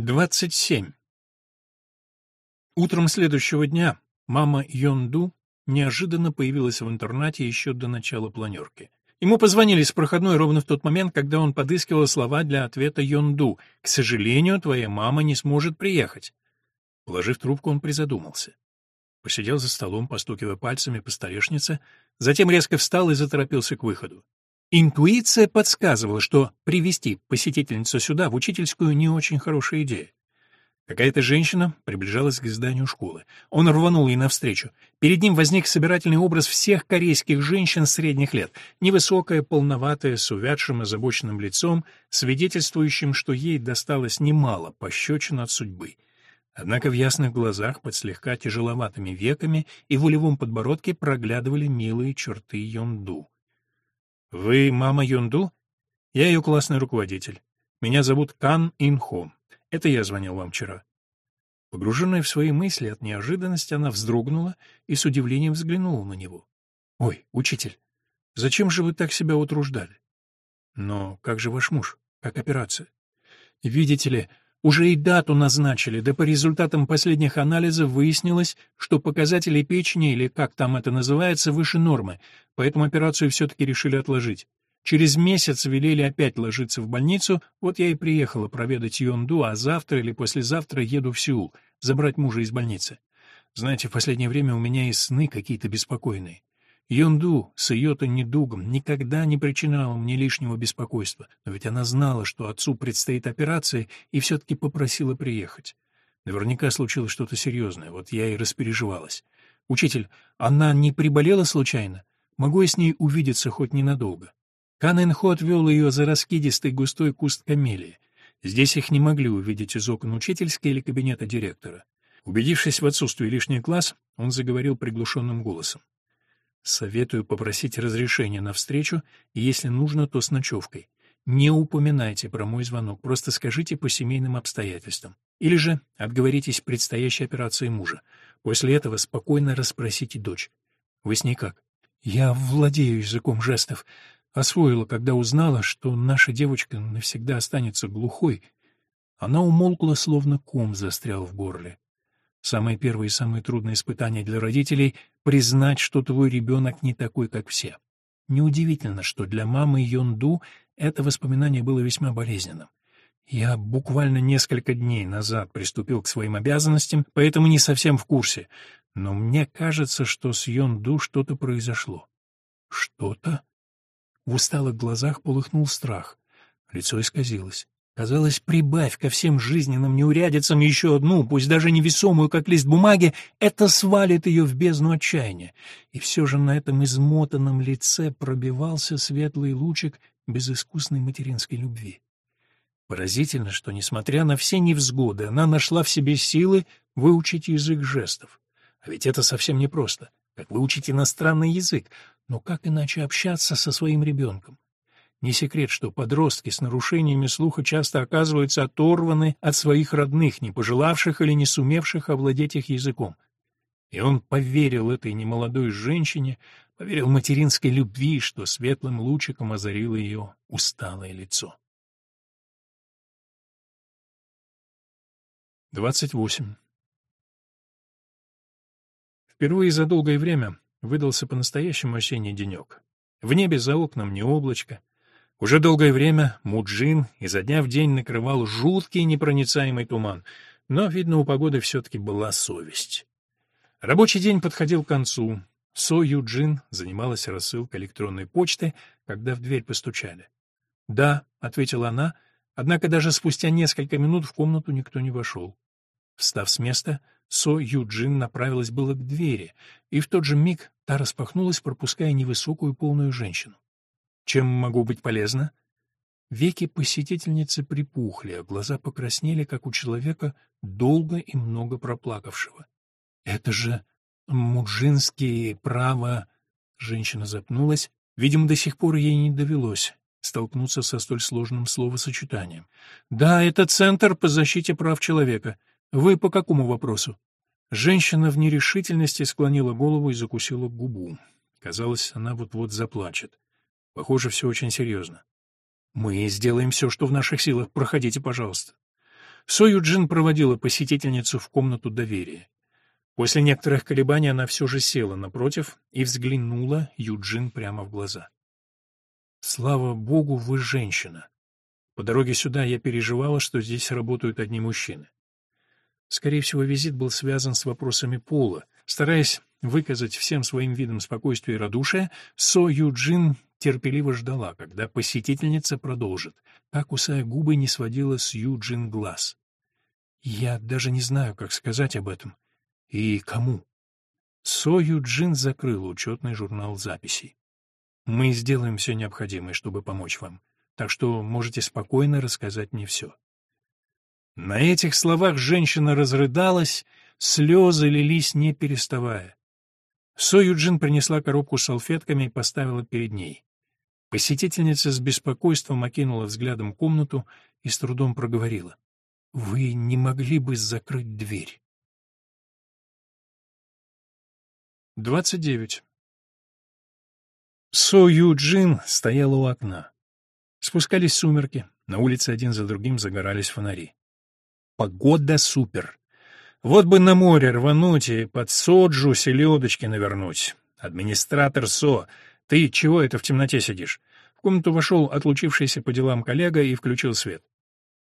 27. Утром следующего дня мама Йонду неожиданно появилась в интернате еще до начала планерки. Ему позвонили с проходной ровно в тот момент, когда он подыскивал слова для ответа Йонду. «К сожалению, твоя мама не сможет приехать». Положив трубку, он призадумался. Посидел за столом, постукивая пальцами по столешнице, затем резко встал и заторопился к выходу. Интуиция подсказывала, что привести посетительницу сюда, в учительскую, не очень хорошая идея. Какая-то женщина приближалась к зданию школы. Он рванул ей навстречу. Перед ним возник собирательный образ всех корейских женщин средних лет. Невысокая, полноватая, с увядшим озабоченным лицом, свидетельствующим, что ей досталось немало пощечин от судьбы. Однако в ясных глазах, под слегка тяжеловатыми веками и волевом подбородке проглядывали милые черты Йонду. «Вы мама Юнду?» «Я ее классный руководитель. Меня зовут Кан Инхо. Это я звонил вам вчера». Погруженная в свои мысли от неожиданности, она вздрогнула и с удивлением взглянула на него. «Ой, учитель, зачем же вы так себя утруждали?» «Но как же ваш муж? Как операция?» «Видите ли, уже и дату назначили, да по результатам последних анализов выяснилось, что показатели печени, или как там это называется, выше нормы, поэтому операцию все-таки решили отложить. Через месяц велели опять ложиться в больницу, вот я и приехала проведать Йонду, а завтра или послезавтра еду в Сеул, забрать мужа из больницы. Знаете, в последнее время у меня и сны какие-то беспокойные. Йонду с ее-то недугом никогда не причиняла мне лишнего беспокойства, но ведь она знала, что отцу предстоит операция, и все-таки попросила приехать. Наверняка случилось что-то серьезное, вот я и распереживалась. «Учитель, она не приболела случайно? Могу я с ней увидеться хоть ненадолго?» Канэнхо отвел ее за раскидистый густой куст камелии. Здесь их не могли увидеть из окон учительской или кабинета директора. Убедившись в отсутствии лишних глаз, он заговорил приглушенным голосом. Советую попросить разрешения на встречу, и если нужно, то с ночевкой. Не упоминайте про мой звонок, просто скажите по семейным обстоятельствам. Или же отговоритесь предстоящей операции мужа. После этого спокойно расспросите дочь. Вы с ней как? Я владею языком жестов. Освоила, когда узнала, что наша девочка навсегда останется глухой. Она умолкла, словно ком застрял в горле. Самое первое и самое трудное испытание для родителей — признать, что твой ребенок не такой, как все. Неудивительно, что для мамы Йонду это воспоминание было весьма болезненным. Я буквально несколько дней назад приступил к своим обязанностям, поэтому не совсем в курсе. Но мне кажется, что с Йонду что-то произошло. Что-то? В усталых глазах полыхнул страх. Лицо исказилось. Казалось, прибавь ко всем жизненным неурядицам еще одну, пусть даже невесомую, как лист бумаги, это свалит ее в бездну отчаяния. И все же на этом измотанном лице пробивался светлый лучик безыскусной материнской любви. Поразительно, что, несмотря на все невзгоды, она нашла в себе силы выучить язык жестов. А ведь это совсем непросто, как выучить иностранный язык, но как иначе общаться со своим ребенком? Не секрет, что подростки с нарушениями слуха часто оказываются оторваны от своих родных, не пожелавших или не сумевших овладеть их языком. И он поверил этой немолодой женщине, поверил материнской любви, что светлым лучиком озарило ее усталое лицо. 28. Впервые за долгое время выдался по-настоящему осенний денек. В небе за окном не облачко, уже долгое время Муджин изо дня в день накрывал жуткий непроницаемый туман, но, видно, у погоды все-таки была совесть. Рабочий день подходил к концу. Со Юджин занималась рассылкой электронной почты, когда в дверь постучали. «Да», — ответила она, однако даже спустя несколько минут в комнату никто не вошел. Встав с места, Со Юджин направилась было к двери, и в тот же миг та распахнулась, пропуская невысокую полную женщину. Чем могу быть полезна? Веки посетительницы припухли, а глаза покраснели, как у человека, долго и много проплакавшего. «Это же муджинские права...» Женщина запнулась. Видимо, до сих пор ей не довелось столкнуться со столь сложным словосочетанием. «Да, это Центр по защите прав человека. Вы по какому вопросу?» Женщина в нерешительности склонила голову и закусила губу. Казалось, она вот-вот заплачет. Похоже, все очень серьезно. Мы сделаем все, что в наших силах. Проходите, пожалуйста. Со Юджин проводила посетительницу в комнату доверия. После некоторых колебаний она все же села напротив и взглянула Юджин прямо в глаза. «Слава богу, вы женщина. По дороге сюда я переживала, что здесь работают одни мужчины. Скорее всего, визит был связан с вопросами пола. Стараясь выказать всем своим видом спокойствие и радушие, Со Юджин терпеливо ждала, когда посетительница продолжит. Так, кусая губы, не сводила с Юджин глаз. «Я даже не знаю, как сказать об этом. И кому?» Со Юджин закрыл учетный журнал записей. «Мы сделаем все необходимое, чтобы помочь вам, так что можете спокойно рассказать мне все». На этих словах женщина разрыдалась, слезы лились не переставая. Со Юджин принесла коробку с салфетками и поставила перед ней. Посетительница с беспокойством окинула взглядом комнату и с трудом проговорила. — Вы не могли бы закрыть дверь? 29. Со Юджин стояла у окна. Спускались сумерки, на улице один за другим загорались фонари. Погода супер. Вот бы на море рвануть и под соджу селедочки навернуть. Администратор Со, «Ты чего это в темноте сидишь?» В комнату вошел отлучившийся по делам коллега и включил свет.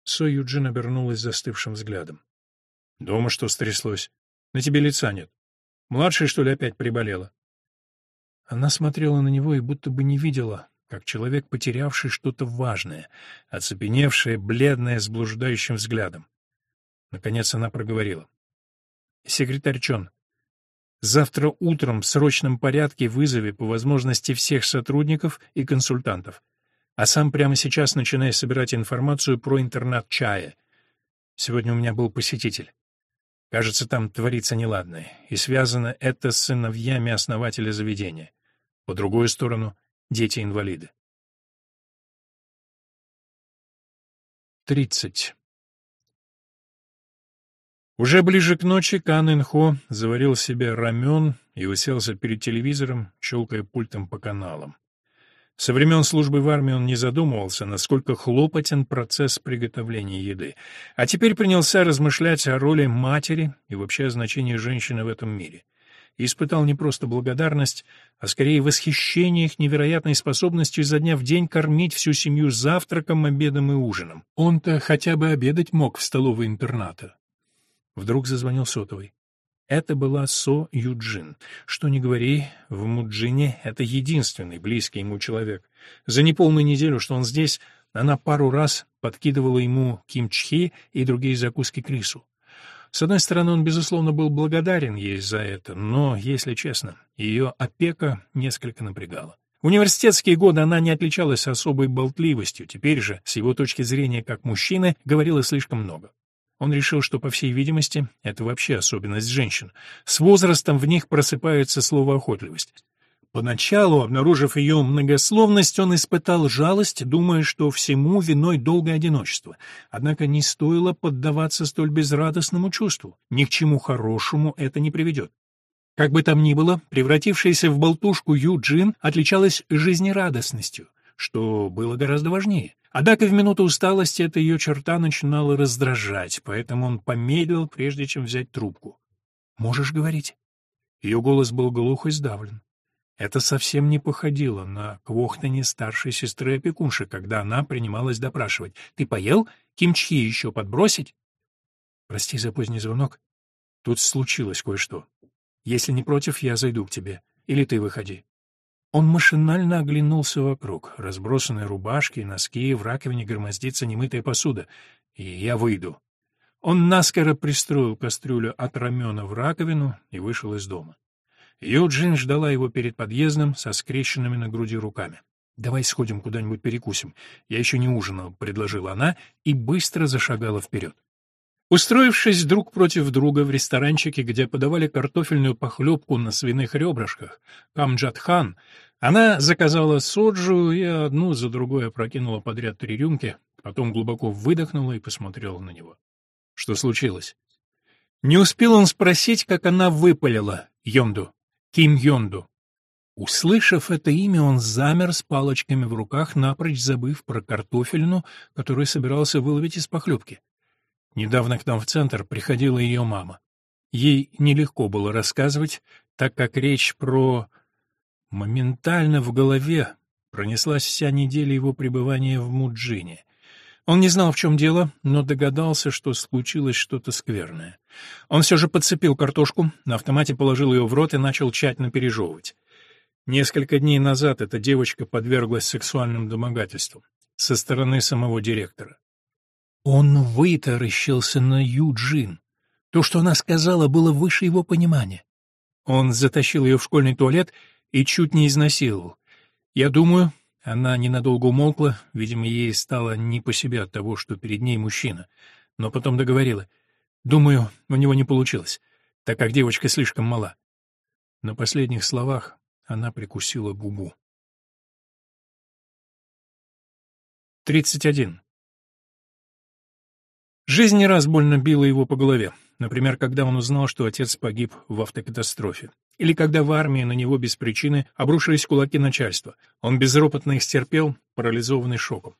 Со Юджин обернулась застывшим взглядом. «Дома что стряслось? На тебе лица нет. Младшая, что ли, опять приболела?» Она смотрела на него и будто бы не видела, как человек, потерявший что-то важное, оцепеневшая, бледная, с блуждающим взглядом. Наконец она проговорила. «Секретарь Чон, Завтра утром в срочном порядке вызови по возможности всех сотрудников и консультантов. А сам прямо сейчас начинай собирать информацию про интернат чая. Сегодня у меня был посетитель. Кажется, там творится неладное, и связано это с сыновьями основателя заведения. По другую сторону — дети-инвалиды. 30. Уже ближе к ночи Кан Инхо заварил себе рамен и уселся перед телевизором, щелкая пультом по каналам. Со времен службы в армии он не задумывался, насколько хлопотен процесс приготовления еды, а теперь принялся размышлять о роли матери и вообще о значении женщины в этом мире. И испытал не просто благодарность, а скорее восхищение их невероятной способностью изо дня в день кормить всю семью завтраком, обедом и ужином. Он-то хотя бы обедать мог в столовой интерната, Вдруг зазвонил сотовый. Это была Со Юджин. Что ни говори, в Муджине это единственный близкий ему человек. За неполную неделю, что он здесь, она пару раз подкидывала ему кимчхи и другие закуски к рису. С одной стороны, он, безусловно, был благодарен ей за это, но, если честно, ее опека несколько напрягала. В университетские годы она не отличалась особой болтливостью, теперь же, с его точки зрения как мужчины, говорила слишком много. Он решил, что, по всей видимости, это вообще особенность женщин. С возрастом в них просыпается словоохотливость. Поначалу, обнаружив ее многословность, он испытал жалость, думая, что всему виной долгое одиночество. Однако не стоило поддаваться столь безрадостному чувству. Ни к чему хорошему это не приведет. Как бы там ни было, превратившаяся в болтушку Ю Джин отличалась жизнерадостностью, что было гораздо важнее. Однако в минуту усталости эта ее черта начинала раздражать, поэтому он помедлил, прежде чем взять трубку. «Можешь говорить?» Ее голос был глух и сдавлен. Это совсем не походило на квохтанье старшей сестры опекунши, когда она принималась допрашивать. «Ты поел? Кимчхи еще подбросить?» «Прости за поздний звонок. Тут случилось кое-что. Если не против, я зайду к тебе. Или ты выходи». Он машинально оглянулся вокруг. Разбросанные рубашки, носки, в раковине громоздится немытая посуда. И я выйду. Он наскоро пристроил кастрюлю от рамена в раковину и вышел из дома. Юджин ждала его перед подъездом со скрещенными на груди руками. «Давай сходим куда-нибудь перекусим. Я еще не ужинал», — предложила она и быстро зашагала вперед. Устроившись друг против друга в ресторанчике, где подавали картофельную похлебку на свиных ребрышках, Камджатхан, она заказала соджу и одну за другой опрокинула подряд три рюмки, потом глубоко выдохнула и посмотрела на него. Что случилось? Не успел он спросить, как она выпалила Йонду, Ким Йонду. Услышав это имя, он замер с палочками в руках, напрочь забыв про картофельну, которую собирался выловить из похлебки. Недавно к нам в центр приходила ее мама. Ей нелегко было рассказывать, так как речь про... Моментально в голове пронеслась вся неделя его пребывания в Муджине. Он не знал, в чем дело, но догадался, что случилось что-то скверное. Он все же подцепил картошку, на автомате положил ее в рот и начал тщательно пережевывать. Несколько дней назад эта девочка подверглась сексуальным домогательствам со стороны самого директора. Он вытаращился на Юджин. То, что она сказала, было выше его понимания. Он затащил ее в школьный туалет и чуть не изнасиловал. Я думаю, она ненадолго умолкла, видимо, ей стало не по себе от того, что перед ней мужчина, но потом договорила. Думаю, у него не получилось, так как девочка слишком мала. На последних словах она прикусила губу. 31. Жизнь не раз больно била его по голове. Например, когда он узнал, что отец погиб в автокатастрофе. Или когда в армии на него без причины обрушились кулаки начальства. Он безропотно их стерпел, парализованный шоком.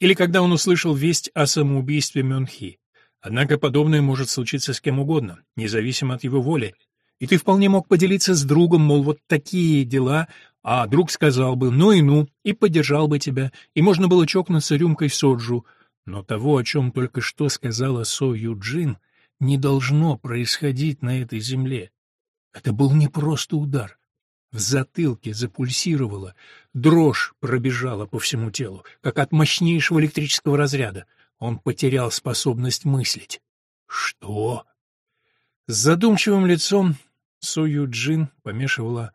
Или когда он услышал весть о самоубийстве Мюнхи. Однако подобное может случиться с кем угодно, независимо от его воли. И ты вполне мог поделиться с другом, мол, вот такие дела, а друг сказал бы «ну и ну» и поддержал бы тебя, и можно было чокнуться рюмкой соджу. Но того, о чем только что сказала Со Юджин, не должно происходить на этой земле. Это был не просто удар. В затылке запульсировало, дрожь пробежала по всему телу, как от мощнейшего электрического разряда. Он потерял способность мыслить. Что? С задумчивым лицом Сою Джин помешивала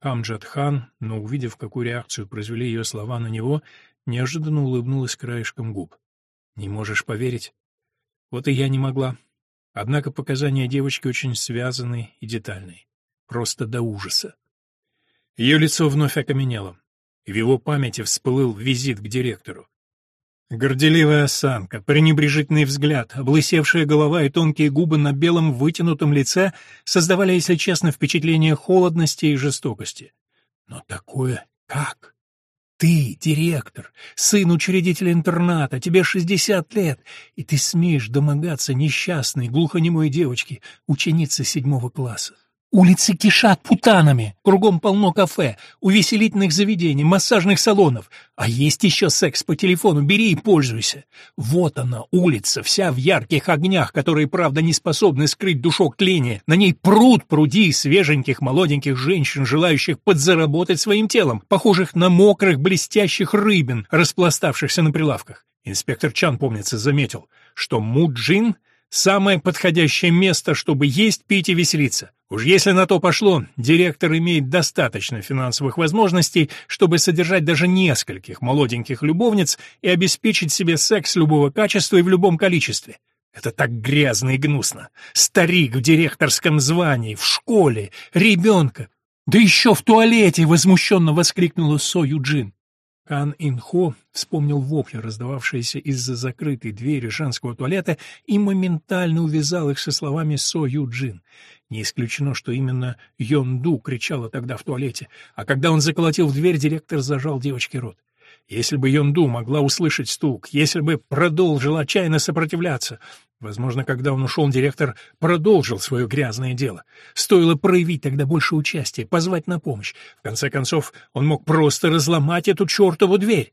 Амджад-хан, но, увидев, какую реакцию произвели ее слова на него, неожиданно улыбнулась краешком губ. «Не можешь поверить?» «Вот и я не могла. Однако показания девочки очень связаны и детальны. Просто до ужаса. Ее лицо вновь окаменело, в его памяти всплыл визит к директору. Горделивая осанка, пренебрежительный взгляд, облысевшая голова и тонкие губы на белом вытянутом лице создавали, если честно, впечатление холодности и жестокости. Но такое как? Ты, директор, сын учредителя интерната, тебе шестьдесят лет, и ты смеешь домогаться несчастной, глухонемой девочки, ученицы седьмого класса. Улицы кишат путанами, кругом полно кафе, увеселительных заведений, массажных салонов. А есть еще секс по телефону, бери и пользуйся. Вот она, улица, вся в ярких огнях, которые, правда, не способны скрыть душок тления. На ней пруд пруди свеженьких молоденьких женщин, желающих подзаработать своим телом, похожих на мокрых блестящих рыбин, распластавшихся на прилавках. Инспектор Чан, помнится, заметил, что Муджин — Самое подходящее место, чтобы есть, пить и веселиться. Уж если на то пошло, директор имеет достаточно финансовых возможностей, чтобы содержать даже нескольких молоденьких любовниц и обеспечить себе секс любого качества и в любом количестве. Это так грязно и гнусно. Старик в директорском звании, в школе, ребенка. Да еще в туалете, возмущенно воскликнула Со Юджин. Кан Инхо вспомнил вопли, раздававшиеся из-за закрытой двери женского туалета, и моментально увязал их со словами Со Юджин. Не исключено, что именно Йонду кричала тогда в туалете, а когда он заколотил в дверь, директор зажал девочке рот. Если бы Йонду могла услышать стук, если бы продолжила отчаянно сопротивляться, возможно, когда он ушел, директор продолжил свое грязное дело. Стоило проявить тогда больше участия, позвать на помощь. В конце концов, он мог просто разломать эту чертову дверь.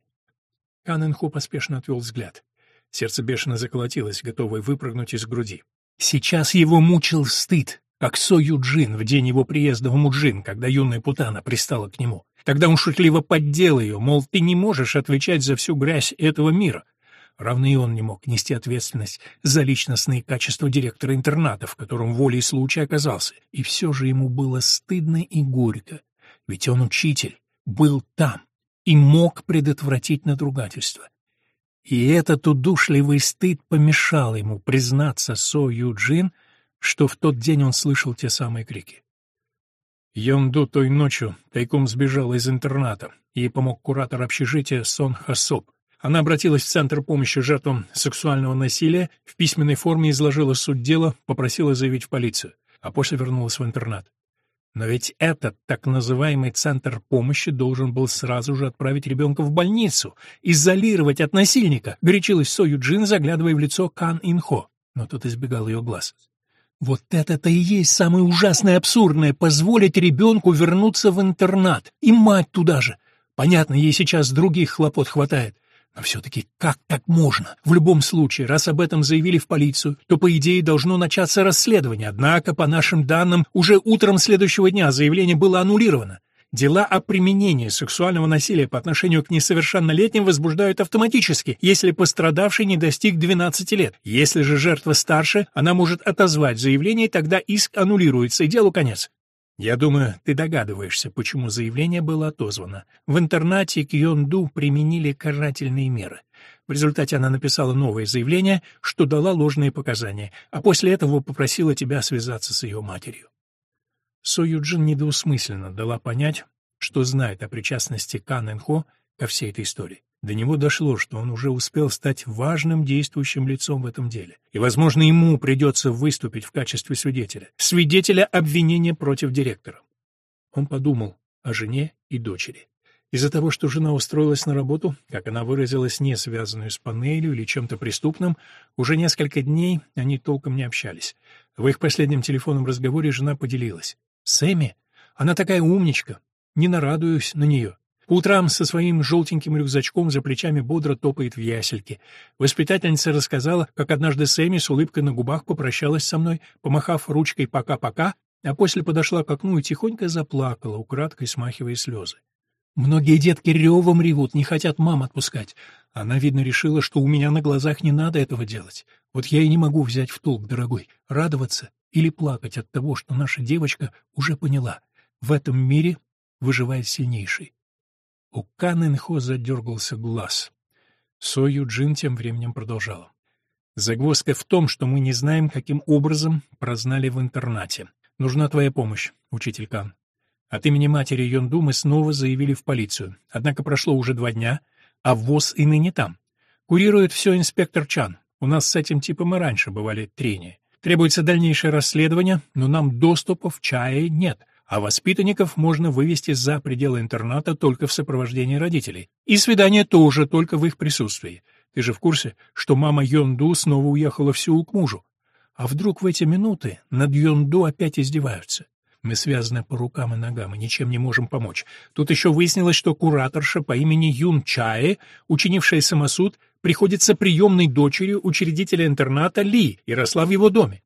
Каненху поспешно отвел взгляд. Сердце бешено заколотилось, готовое выпрыгнуть из груди. Сейчас его мучил стыд, как Со Юджин в день его приезда в Муджин, когда юная Путана пристала к нему. Тогда он шутливо поддел ее, мол, ты не можешь отвечать за всю грязь этого мира. Равно и он не мог нести ответственность за личностные качества директора интерната, в котором волей случая оказался. И все же ему было стыдно и горько, ведь он учитель, был там и мог предотвратить надругательство. И этот удушливый стыд помешал ему признаться Со Юджин, что в тот день он слышал те самые крики. Йонду той ночью тайком сбежала из интерната. Ей помог куратор общежития Сон Хасоп. Она обратилась в Центр помощи жертвам сексуального насилия, в письменной форме изложила суть дела, попросила заявить в полицию, а после вернулась в интернат. Но ведь этот так называемый Центр помощи должен был сразу же отправить ребенка в больницу, изолировать от насильника, горячилась Со Юджин, заглядывая в лицо Кан Инхо. но тот избегал ее глаз. Вот это-то и есть самое ужасное и абсурдное — позволить ребенку вернуться в интернат. И мать туда же. Понятно, ей сейчас других хлопот хватает. Но все-таки как так можно? В любом случае, раз об этом заявили в полицию, то, по идее, должно начаться расследование. Однако, по нашим данным, уже утром следующего дня заявление было аннулировано. Дела о применении сексуального насилия по отношению к несовершеннолетним возбуждают автоматически, если пострадавший не достиг 12 лет. Если же жертва старше, она может отозвать заявление, и тогда иск аннулируется, и делу конец. Я думаю, ты догадываешься, почему заявление было отозвано. В интернате к Йонду применили карательные меры. В результате она написала новое заявление, что дала ложные показания, а после этого попросила тебя связаться с ее матерью. Со Юджин дала понять, что знает о причастности Кан Энхо ко всей этой истории. До него дошло, что он уже успел стать важным действующим лицом в этом деле. И, возможно, ему придется выступить в качестве свидетеля. Свидетеля обвинения против директора. Он подумал о жене и дочери. Из-за того, что жена устроилась на работу, как она выразилась, не связанную с панелью или чем-то преступным, уже несколько дней они толком не общались. В их последнем телефонном разговоре жена поделилась. Сэмми? Она такая умничка. Не нарадуюсь на нее. По утрам со своим желтеньким рюкзачком за плечами бодро топает в ясельке. Воспитательница рассказала, как однажды Сэмми с улыбкой на губах попрощалась со мной, помахав ручкой «пока-пока», а после подошла к окну и тихонько заплакала, украдкой смахивая слезы. Многие детки ревом ревут, не хотят мам отпускать. Она, видно, решила, что у меня на глазах не надо этого делать. Вот я и не могу взять в толк, дорогой, радоваться или плакать от того, что наша девочка уже поняла. В этом мире выживает сильнейший. У Кан Инхо задергался глаз. Со Юджин тем временем продолжала. Загвоздка в том, что мы не знаем, каким образом прознали в интернате. Нужна твоя помощь, учитель Кан. От имени матери Йонду мы снова заявили в полицию. Однако прошло уже два дня, а ВОЗ и ныне там. Курирует все инспектор Чан. У нас с этим типом и раньше бывали трения. Требуется дальнейшее расследование, но нам доступа в чае нет, а воспитанников можно вывести за пределы интерната только в сопровождении родителей. И свидание тоже только в их присутствии. Ты же в курсе, что мама Йонду снова уехала в Сеул к мужу? А вдруг в эти минуты над Йонду опять издеваются? Мы связаны по рукам и ногам и ничем не можем помочь. Тут еще выяснилось, что кураторша по имени Юн Чае, учинившая самосуд, приходится приемной дочерью учредителя интерната Ли и росла в его доме.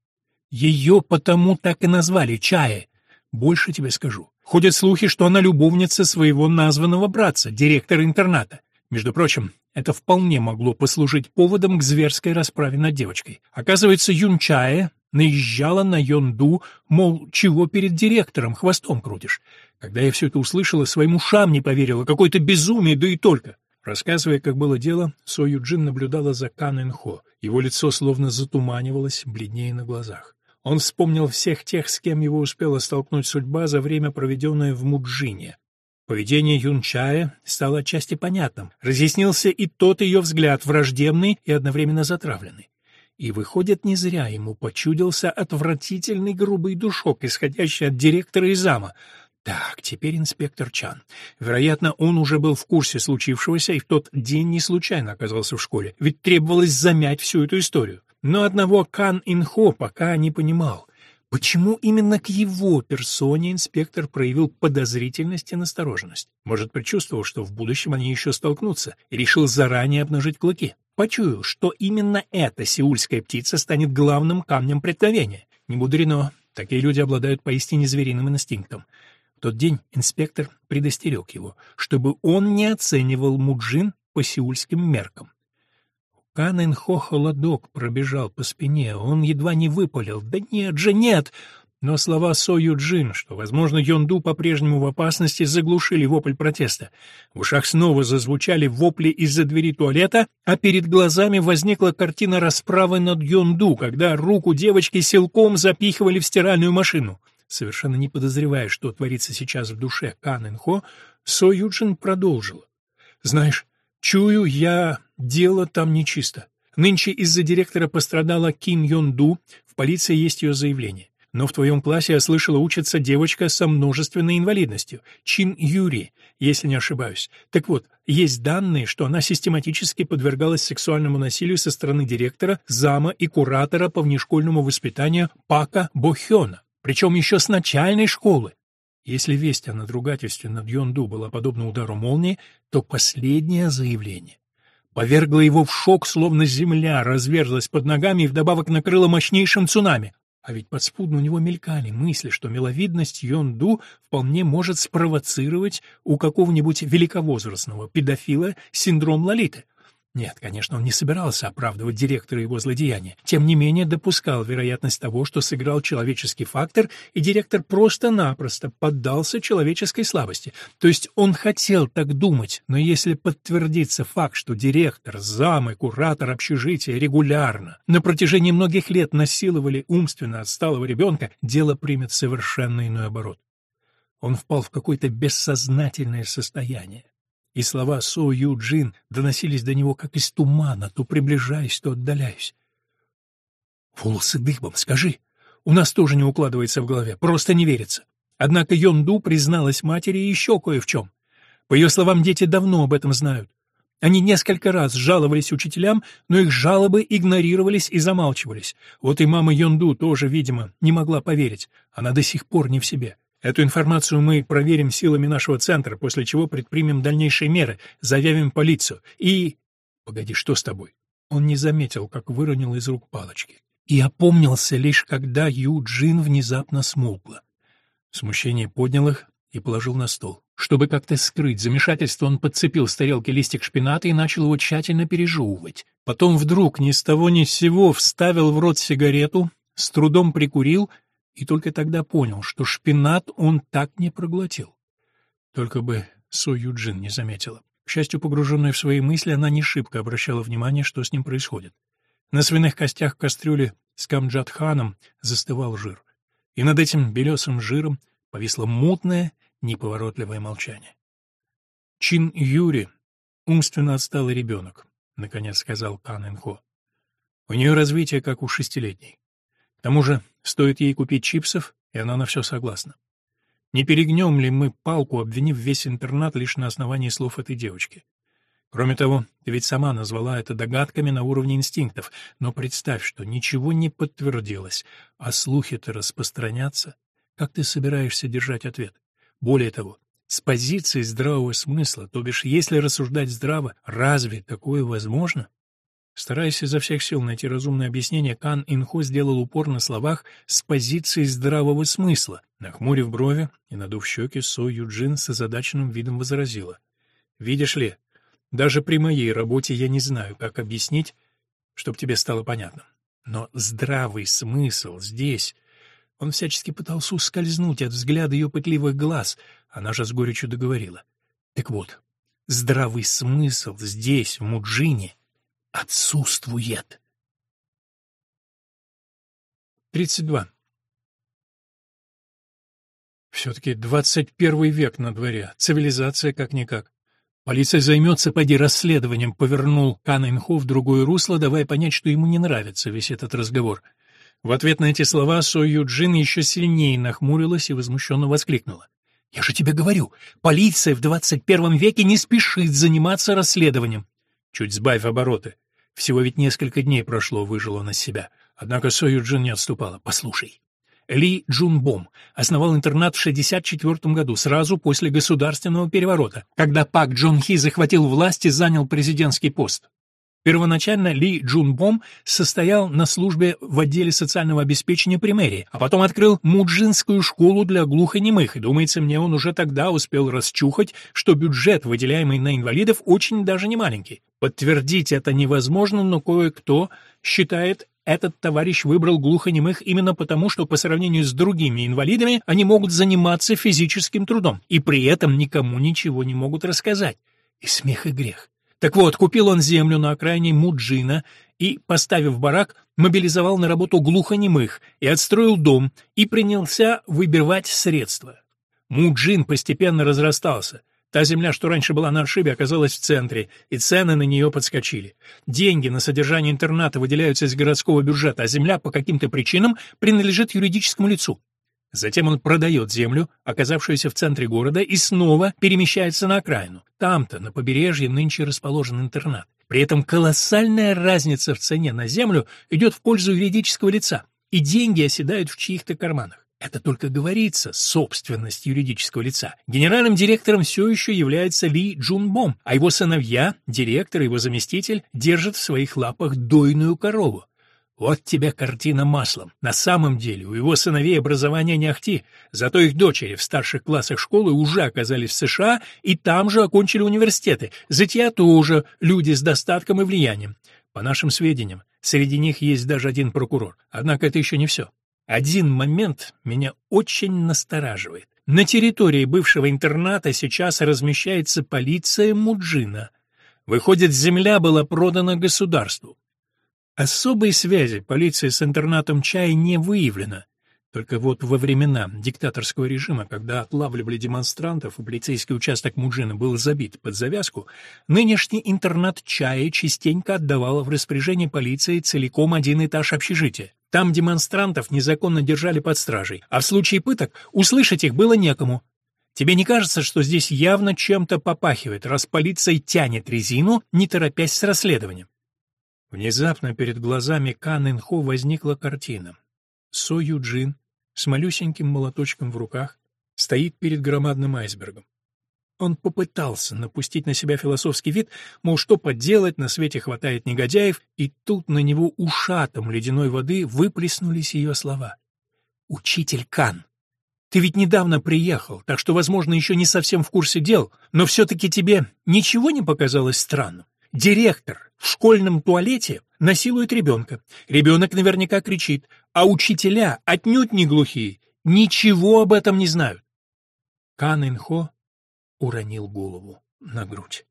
Ее потому так и назвали Чае. Больше тебе скажу. Ходят слухи, что она любовница своего названного братца, директора интерната. Между прочим, это вполне могло послужить поводом к зверской расправе над девочкой. Оказывается, Юн Чае наезжала на Йонду, мол, чего перед директором хвостом крутишь. Когда я все это услышала, своим ушам не поверила, какое-то безумие, да и только. Рассказывая, как было дело, Со Юджин наблюдала за Кан Инхо. Его лицо словно затуманивалось, бледнее на глазах. Он вспомнил всех тех, с кем его успела столкнуть судьба за время, проведенное в Муджине. Поведение Юнчая стало отчасти понятным. Разъяснился и тот ее взгляд, враждебный и одновременно затравленный. И, выходит, не зря ему почудился отвратительный грубый душок, исходящий от директора и зама. Так, теперь инспектор Чан. Вероятно, он уже был в курсе случившегося и в тот день не случайно оказался в школе, ведь требовалось замять всю эту историю. Но одного Кан Инхо пока не понимал. Почему именно к его персоне инспектор проявил подозрительность и настороженность? Может, предчувствовал, что в будущем они еще столкнутся, и решил заранее обнажить клыки? Почуял, что именно эта сеульская птица станет главным камнем преткновения. Не мудрено, такие люди обладают поистине звериным инстинктом. В тот день инспектор предостерег его, чтобы он не оценивал Муджин по сеульским меркам. Канэнхо холодок пробежал по спине, он едва не выпалил. «Да нет же, нет!» Но слова Со Юджин, что, возможно, Йонду по-прежнему в опасности, заглушили вопль протеста. В ушах снова зазвучали вопли из-за двери туалета, а перед глазами возникла картина расправы над Йонду, когда руку девочки силком запихивали в стиральную машину. Совершенно не подозревая, что творится сейчас в душе Канэнхо, Со Юджин продолжила. «Знаешь, чую я Дело там нечисто. Нынче из-за директора пострадала Ким Йон Ду, в полиции есть ее заявление. Но в твоем классе, я слышала, учится девочка со множественной инвалидностью, Чин Юри, если не ошибаюсь. Так вот, есть данные, что она систематически подвергалась сексуальному насилию со стороны директора, зама и куратора по внешкольному воспитанию Пака Бохёна, причем еще с начальной школы. Если весть о надругательстве над Йонду была подобна удару молнии, то последнее заявление повергло его в шок, словно земля разверзлась под ногами и вдобавок накрыла мощнейшим цунами. А ведь подспудно у него мелькали мысли, что миловидность Йонду вполне может спровоцировать у какого-нибудь великовозрастного педофила синдром Лолиты. Нет, конечно, он не собирался оправдывать директора его злодеяния. Тем не менее, допускал вероятность того, что сыграл человеческий фактор, и директор просто-напросто поддался человеческой слабости. То есть он хотел так думать, но если подтвердится факт, что директор, зам и куратор общежития регулярно на протяжении многих лет насиловали умственно отсталого ребенка, дело примет совершенно иной оборот. Он впал в какое-то бессознательное состояние и слова Со Ю Джин доносились до него как из тумана, то приближаясь, то отдаляясь. «Волосы дыбом, скажи. У нас тоже не укладывается в голове, просто не верится». Однако Йонду призналась матери еще кое в чем. По ее словам, дети давно об этом знают. Они несколько раз жаловались учителям, но их жалобы игнорировались и замалчивались. Вот и мама Йонду тоже, видимо, не могла поверить. Она до сих пор не в себе. Эту информацию мы проверим силами нашего центра, после чего предпримем дальнейшие меры, заявим полицию и... Погоди, что с тобой? Он не заметил, как выронил из рук палочки. И опомнился лишь, когда Ю Джин внезапно смолкла. Смущение поднял их и положил на стол. Чтобы как-то скрыть замешательство, он подцепил с тарелки листик шпината и начал его тщательно пережевывать. Потом вдруг ни с того ни с сего вставил в рот сигарету, с трудом прикурил и только тогда понял, что шпинат он так не проглотил. Только бы Со Юджин не заметила. К счастью, погруженная в свои мысли, она не шибко обращала внимание, что с ним происходит. На свиных костях кастрюли с камджатханом застывал жир. И над этим белесым жиром повисло мутное, неповоротливое молчание. «Чин Юри — умственно отсталый ребенок», — наконец сказал Кан Инхо. «У нее развитие, как у шестилетней. К тому же стоит ей купить чипсов, и она на все согласна. Не перегнем ли мы палку, обвинив весь интернат лишь на основании слов этой девочки? Кроме того, ты ведь сама назвала это догадками на уровне инстинктов, но представь, что ничего не подтвердилось, а слухи-то распространятся. Как ты собираешься держать ответ? Более того, с позиции здравого смысла, то бишь, если рассуждать здраво, разве такое возможно? Стараясь изо всех сил найти разумное объяснение, Кан Инхо сделал упор на словах с позиции здравого смысла. Нахмурив брови и надув щеки, Со Юджин с озадаченным видом возразила. «Видишь ли, даже при моей работе я не знаю, как объяснить, чтобы тебе стало понятно. Но здравый смысл здесь...» Он всячески пытался ускользнуть от взгляда ее пытливых глаз. Она же с горечью договорила. «Так вот, здравый смысл здесь, в Муджине...» отсутствует. 32. Все-таки 21 век на дворе, цивилизация как-никак. Полиция займется, поди, расследованием, повернул Кан Инхо в другое русло, давая понять, что ему не нравится весь этот разговор. В ответ на эти слова Со Юджин еще сильнее нахмурилась и возмущенно воскликнула. «Я же тебе говорю, полиция в 21 веке не спешит заниматься расследованием. Чуть сбавь обороты. Всего ведь несколько дней прошло, выжил он из себя. Однако Сою Джин не отступала. «Послушай». Ли Джунбом основал интернат в 1964 году, сразу после государственного переворота, когда Пак Джон Хи захватил власть и занял президентский пост. Первоначально Ли Джун Бом состоял на службе в отделе социального обеспечения при мэрии, а потом открыл муджинскую школу для глухонемых, и, думается мне, он уже тогда успел расчухать, что бюджет, выделяемый на инвалидов, очень даже не маленький. Подтвердить это невозможно, но кое-кто считает, этот товарищ выбрал глухонемых именно потому, что по сравнению с другими инвалидами они могут заниматься физическим трудом, и при этом никому ничего не могут рассказать. И смех и грех. Так вот, купил он землю на окраине Муджина и, поставив барак, мобилизовал на работу глухонемых и отстроил дом и принялся выбивать средства. Муджин постепенно разрастался. Та земля, что раньше была на отшибе, оказалась в центре, и цены на нее подскочили. Деньги на содержание интерната выделяются из городского бюджета, а земля по каким-то причинам принадлежит юридическому лицу. Затем он продает землю, оказавшуюся в центре города, и снова перемещается на окраину. Там-то, на побережье, нынче расположен интернат. При этом колоссальная разница в цене на землю идет в пользу юридического лица, и деньги оседают в чьих-то карманах. Это только говорится собственность юридического лица. Генеральным директором все еще является Ли Джунбом, а его сыновья, директор и его заместитель, держат в своих лапах дойную корову. Вот тебе картина маслом. На самом деле у его сыновей образование не ахти, зато их дочери в старших классах школы уже оказались в США и там же окончили университеты. Затья тоже люди с достатком и влиянием. По нашим сведениям, среди них есть даже один прокурор. Однако это еще не все. Один момент меня очень настораживает. На территории бывшего интерната сейчас размещается полиция Муджина. Выходит, земля была продана государству. Особой связи полиции с интернатом Чай не выявлено. Только вот во времена диктаторского режима, когда отлавливали демонстрантов, и полицейский участок Муджина был забит под завязку, нынешний интернат Чая частенько отдавал в распоряжение полиции целиком один этаж общежития. Там демонстрантов незаконно держали под стражей, а в случае пыток услышать их было некому. Тебе не кажется, что здесь явно чем-то попахивает, раз полиция тянет резину, не торопясь с расследованием? Внезапно перед глазами Кан Инхо возникла картина. Со Юджин с малюсеньким молоточком в руках стоит перед громадным айсбергом. Он попытался напустить на себя философский вид, мол, что поделать, на свете хватает негодяев, и тут на него ушатом ледяной воды выплеснулись ее слова. «Учитель Кан, ты ведь недавно приехал, так что, возможно, еще не совсем в курсе дел, но все-таки тебе ничего не показалось странным? Директор в школьном туалете насилует ребенка. Ребенок наверняка кричит, а учителя отнюдь не глухие, ничего об этом не знают. Кан Инхо уронил голову на грудь.